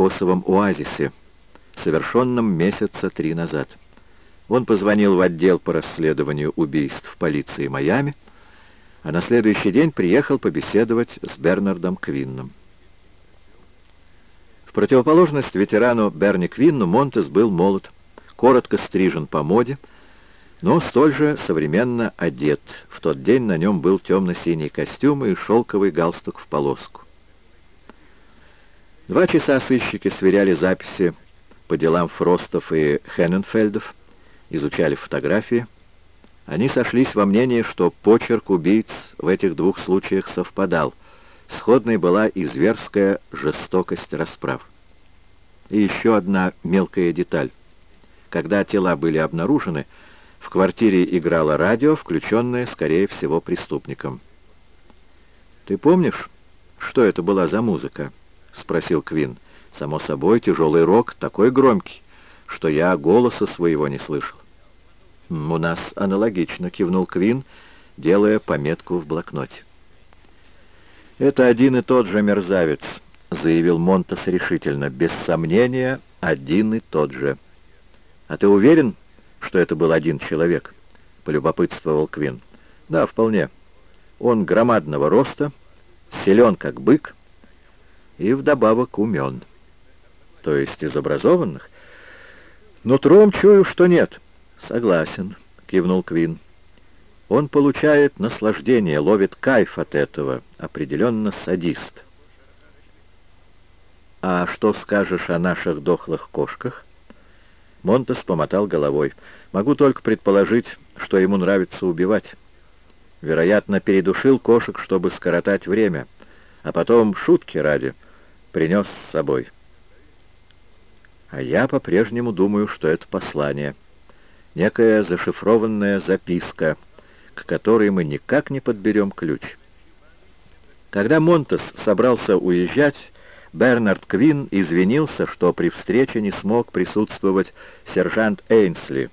кокосовом оазисе, совершенном месяца три назад. Он позвонил в отдел по расследованию убийств полиции Майами, а на следующий день приехал побеседовать с Бернардом Квинном. В противоположность ветерану Берни Квинну Монтес был молод, коротко стрижен по моде, но столь же современно одет. В тот день на нем был темно-синий костюм и шелковый галстук в полоску. Два часа сыщики сверяли записи по делам Фростов и Хенненфельдов, изучали фотографии. Они сошлись во мнении, что почерк убийц в этих двух случаях совпадал. Сходной была и зверская жестокость расправ. И еще одна мелкая деталь. Когда тела были обнаружены, в квартире играло радио, включенное, скорее всего, преступником. «Ты помнишь, что это была за музыка?» — спросил Квин. «Само собой, тяжелый рок, такой громкий, что я голоса своего не слышал». «У нас аналогично», — кивнул Квин, делая пометку в блокноте. «Это один и тот же мерзавец», — заявил Монтас решительно. «Без сомнения, один и тот же». «А ты уверен, что это был один человек?» — полюбопытствовал Квин. «Да, вполне. Он громадного роста, силен как бык и вдобавок умен. То есть из образованных? Нутром чую, что нет». «Согласен», — кивнул Квин. «Он получает наслаждение, ловит кайф от этого, определенно садист». «А что скажешь о наших дохлых кошках?» Монтес помотал головой. «Могу только предположить, что ему нравится убивать. Вероятно, передушил кошек, чтобы скоротать время, а потом, шутки ради, принес с собой. А я по-прежнему думаю, что это послание. Некая зашифрованная записка, к которой мы никак не подберем ключ». Когда Монтес собрался уезжать, Бернард Квин извинился, что при встрече не смог присутствовать сержант Эйнсли,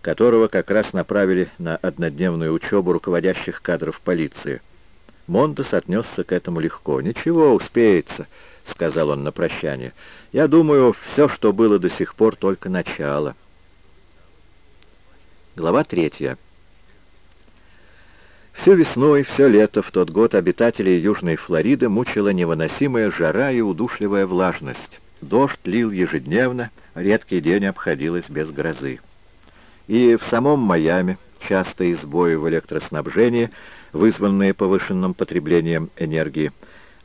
которого как раз направили на однодневную учебу руководящих кадров полиции. Монтес отнесся к этому легко. «Ничего, успеется», — сказал он на прощание. «Я думаю, все, что было до сих пор, только начало». Глава третья. Всю весну и все лето в тот год обитателей Южной Флориды мучила невыносимая жара и удушливая влажность. Дождь лил ежедневно, редкий день обходилось без грозы. И в самом Майами частые сбои в электроснабжении, вызванные повышенным потреблением энергии,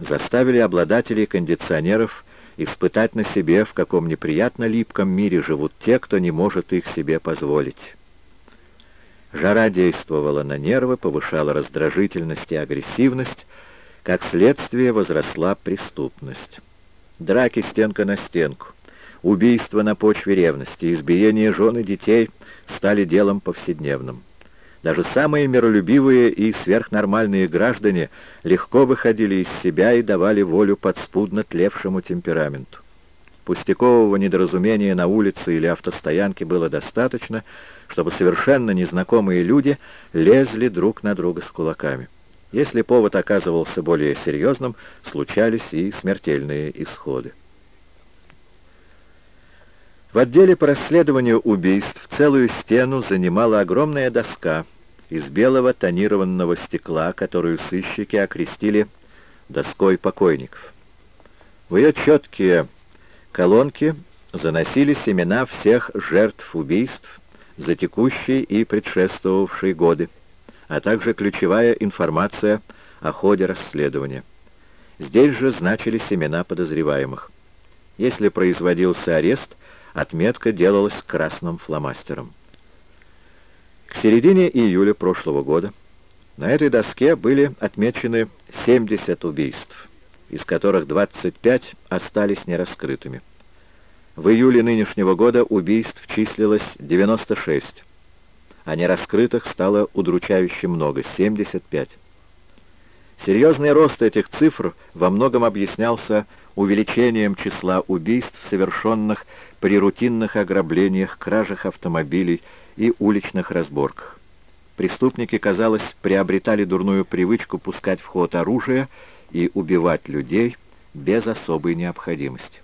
заставили обладателей кондиционеров испытать на себе, в каком неприятно липком мире живут те, кто не может их себе позволить. Жара действовала на нервы, повышала раздражительность и агрессивность, как следствие возросла преступность. Драки стенка на стенку, убийства на почве ревности, избиение жен и детей стали делом повседневным. Даже самые миролюбивые и сверхнормальные граждане легко выходили из себя и давали волю подспудно тлевшему темпераменту. Пустякового недоразумения на улице или автостоянке было достаточно, чтобы совершенно незнакомые люди лезли друг на друга с кулаками. Если повод оказывался более серьезным, случались и смертельные исходы. В отделе по расследованию убийств целую стену занимала огромная доска из белого тонированного стекла, которую сыщики окрестили доской покойников. В ее четкие колонки заносили семена всех жертв убийств, за текущие и предшествовавшие годы, а также ключевая информация о ходе расследования. Здесь же значились имена подозреваемых. Если производился арест, отметка делалась красным фломастером. К середине июля прошлого года на этой доске были отмечены 70 убийств, из которых 25 остались нераскрытыми. В июле нынешнего года убийств числилось 96, а нераскрытых стало удручающе много — 75. Серьезный рост этих цифр во многом объяснялся увеличением числа убийств, совершенных при рутинных ограблениях, кражах автомобилей и уличных разборках. Преступники, казалось, приобретали дурную привычку пускать в ход оружие и убивать людей без особой необходимости.